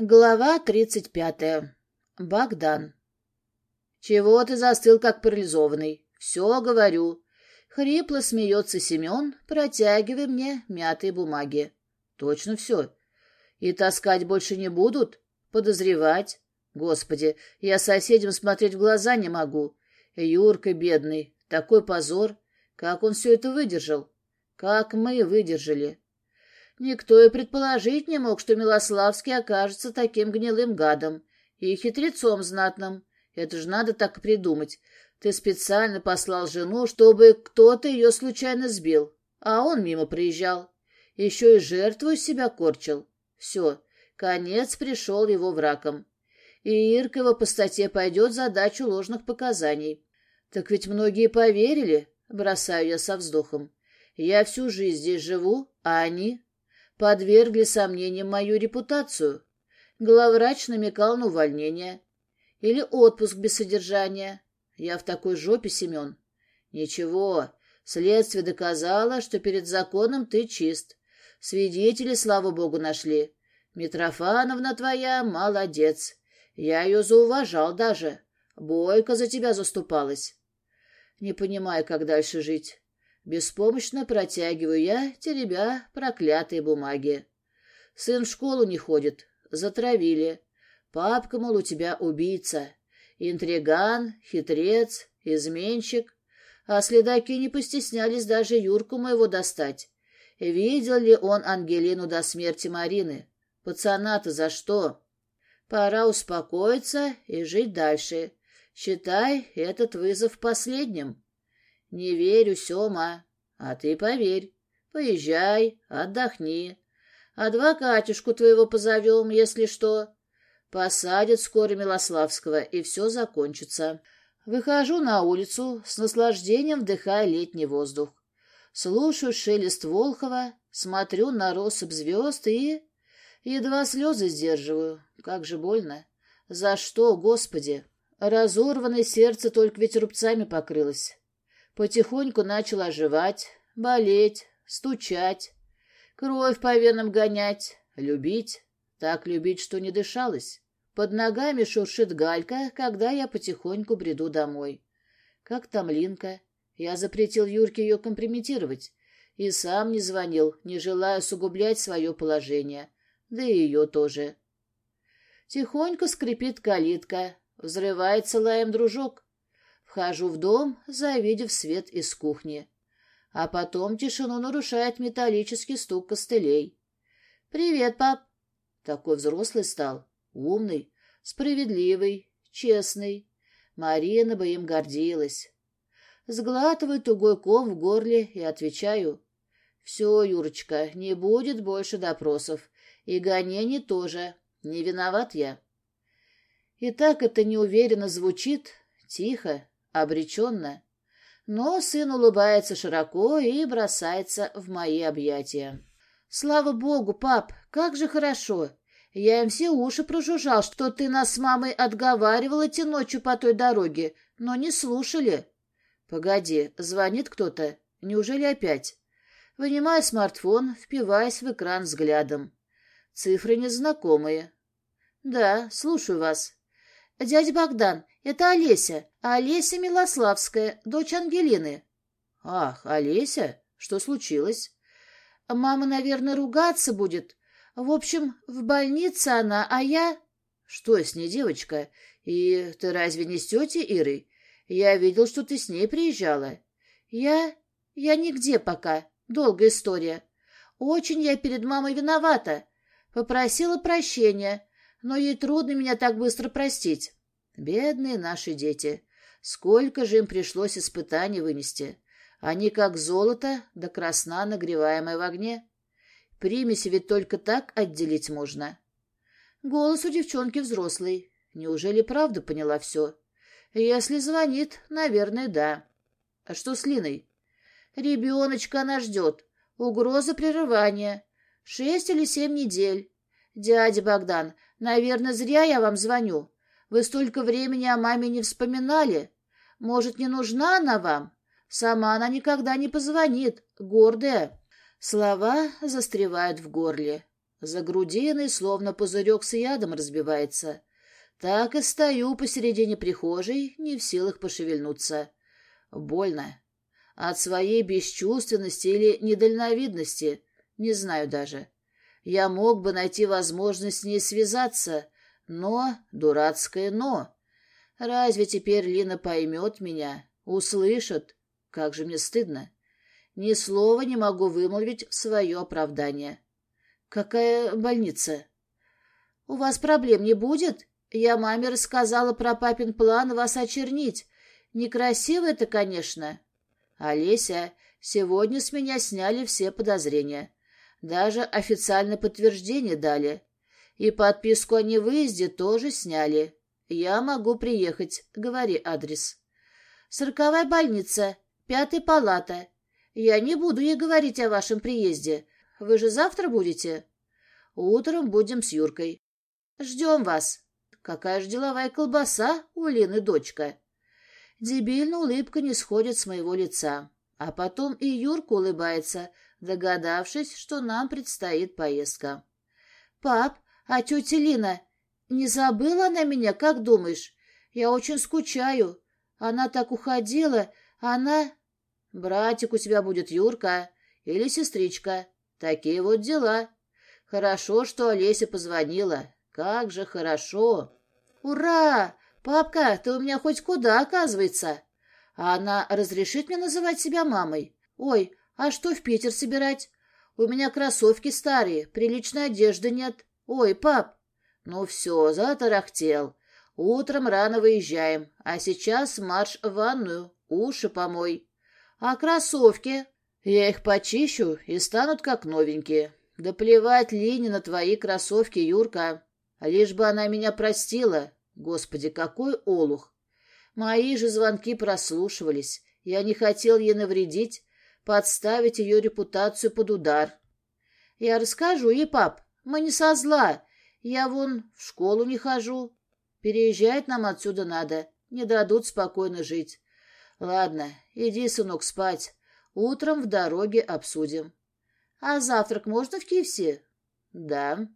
Глава тридцать пятая. Богдан. «Чего ты застыл, как парализованный? Все говорю». Хрипло смеется Семен, протягивая мне мятые бумаги. «Точно все. И таскать больше не будут? Подозревать? Господи, я соседям смотреть в глаза не могу. Юрка бедный, такой позор. Как он все это выдержал? Как мы выдержали?» Никто и предположить не мог, что Милославский окажется таким гнилым гадом и хитрецом знатным. Это же надо так придумать. Ты специально послал жену, чтобы кто-то ее случайно сбил, а он мимо приезжал. Еще и жертву из себя корчил. Все, конец пришел его врагом. И Ирка по статье пойдет за дачу ложных показаний. Так ведь многие поверили, бросаю я со вздохом. Я всю жизнь здесь живу, а они подвергли сомнениям мою репутацию. Главврач намекал на увольнение. Или отпуск без содержания. Я в такой жопе, Семен. Ничего, следствие доказало, что перед законом ты чист. Свидетели, слава богу, нашли. Митрофановна твоя молодец. Я ее зауважал даже. Бойко за тебя заступалась. Не понимаю, как дальше жить. Беспомощно протягиваю я, теребя проклятые бумаги. Сын в школу не ходит. Затравили. Папка, мол, у тебя убийца. Интриган, хитрец, изменщик. А следаки не постеснялись даже Юрку моего достать. Видел ли он Ангелину до смерти Марины? Пацана-то за что? Пора успокоиться и жить дальше. Считай этот вызов последним. Не верю, Сема. А ты поверь. Поезжай, отдохни. Адвокатюшку твоего позовем, если что. Посадят скоро Милославского, и все закончится. Выхожу на улицу, с наслаждением вдыхая летний воздух. Слушаю шелест Волхова, смотрю на россыпь звезд и... Едва слезы сдерживаю. Как же больно. За что, Господи? Разорванное сердце только ведь рубцами покрылось. Потихоньку начал оживать, болеть, стучать, кровь по венам гонять, любить, так любить, что не дышалось. Под ногами шуршит галька, когда я потихоньку бреду домой. Как там Линка? Я запретил Юрке ее компрометировать. И сам не звонил, не желая усугублять свое положение. Да и ее тоже. Тихонько скрипит калитка. Взрывается лаем дружок. Вхожу в дом, завидев свет из кухни. А потом тишину нарушает металлический стук костылей. «Привет, пап!» Такой взрослый стал, умный, справедливый, честный. Марина бы им гордилась. Сглатываю тугой ком в горле и отвечаю. «Все, Юрочка, не будет больше допросов. И гонений тоже. Не виноват я». И так это неуверенно звучит, тихо, обреченно. Но сын улыбается широко и бросается в мои объятия. «Слава богу, пап, как же хорошо! Я им все уши прожужжал, что ты нас с мамой отговаривал идти ночью по той дороге, но не слушали». «Погоди, звонит кто-то. Неужели опять?» Вынимаю смартфон, впиваясь в экран взглядом. Цифры незнакомые. «Да, слушаю вас». «Дядя Богдан, это Олеся. Олеся Милославская, дочь Ангелины». «Ах, Олеся? Что случилось?» «Мама, наверное, ругаться будет. В общем, в больнице она, а я...» «Что с ней, девочка? И ты разве не с тетей Ирой? Я видел, что ты с ней приезжала». «Я... я нигде пока. Долгая история. Очень я перед мамой виновата. Попросила прощения, но ей трудно меня так быстро простить. Бедные наши дети. Сколько же им пришлось испытаний вынести. Они как золото да красна, нагреваемое в огне. Примеси ведь только так отделить можно. Голос у девчонки взрослый. Неужели правда поняла все? Если звонит, наверное, да. А что с Линой? Ребеночка она ждет. Угроза прерывания. Шесть или семь недель. Дядя Богдан, наверное, зря я вам звоню. Вы столько времени о маме не вспоминали. Может, не нужна она вам? Сама она никогда не позвонит, гордая. Слова застревают в горле. За грудиной словно пузырек с ядом разбивается. Так и стою посередине прихожей, не в силах пошевельнуться. Больно. От своей бесчувственности или недальновидности, не знаю даже. Я мог бы найти возможность с ней связаться, но, дурацкое «но». Разве теперь Лина поймет меня, услышит? Как же мне стыдно. Ни слова не могу вымолвить в свое оправдание. Какая больница? У вас проблем не будет? Я маме рассказала про папин план вас очернить. Некрасиво это, конечно. Олеся, сегодня с меня сняли все подозрения. Даже официальное подтверждение дали. И подписку о невыезде тоже сняли. Я могу приехать. Говори адрес. Сороковая больница, пятая палата. Я не буду ей говорить о вашем приезде. Вы же завтра будете? Утром будем с Юркой. Ждем вас. Какая же деловая колбаса у Лины дочка. Дебильно улыбка не сходит с моего лица. А потом и Юрка улыбается, догадавшись, что нам предстоит поездка. «Пап, а тетя Лина, не забыла она меня, как думаешь? Я очень скучаю. Она так уходила, она...» «Братик у тебя будет Юрка или сестричка. Такие вот дела. Хорошо, что Олеся позвонила. Как же хорошо!» «Ура! Папка, ты у меня хоть куда, оказывается!» А она разрешит мне называть себя мамой? Ой, а что в Питер собирать? У меня кроссовки старые, приличной одежды нет. Ой, пап. Ну все, затарахтел. Утром рано выезжаем, а сейчас марш в ванную, уши помой. А кроссовки? Я их почищу и станут как новенькие. Да плевать Лине на твои кроссовки, Юрка. Лишь бы она меня простила. Господи, какой олух. Мои же звонки прослушивались. Я не хотел ей навредить, подставить ее репутацию под удар. Я расскажу ей, пап, мы не со зла. Я вон в школу не хожу. Переезжать нам отсюда надо. Не дадут спокойно жить. Ладно, иди, сынок, спать. Утром в дороге обсудим. А завтрак можно в Киевсе? Да.